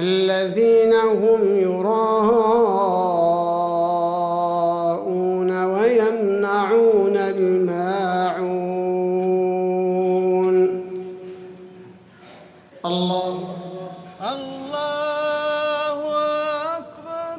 الذين هم يراءون ويمنعون الماعون. الله. الله أكبر